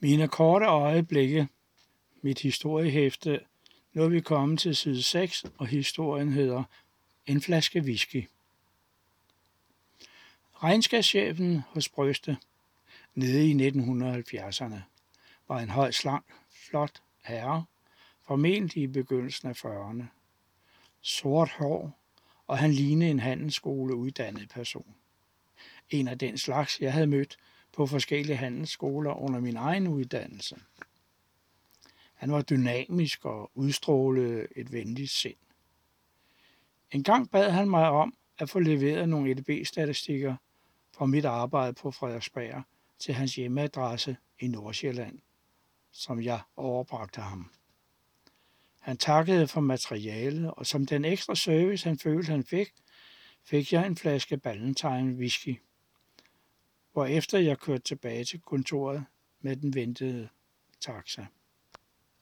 Mine korte øjeblikke, mit historiehæfte, nu er vi kommet til side 6, og historien hedder En flaske whisky. Regnskabschefen hos Brøste, nede i 1970'erne, var en høj, slank, flot herre, formentlig i begyndelsen af 40'erne. Sort hår, og han lignede en handelsskoleuddannet person. En af den slags, jeg havde mødt på forskellige handelsskoler under min egen uddannelse. Han var dynamisk og udstrålede et venligt sind. En gang bad han mig om at få leveret nogle EDB-statistikker fra mit arbejde på Frederiksberg til hans hjemmeadresse i Nordsjælland, som jeg overbragte ham. Han takkede for materialet, og som den ekstra service, han følte, han fik, fik jeg en flaske Ballantine whisky, efter jeg kørte tilbage til kontoret med den ventede taxa.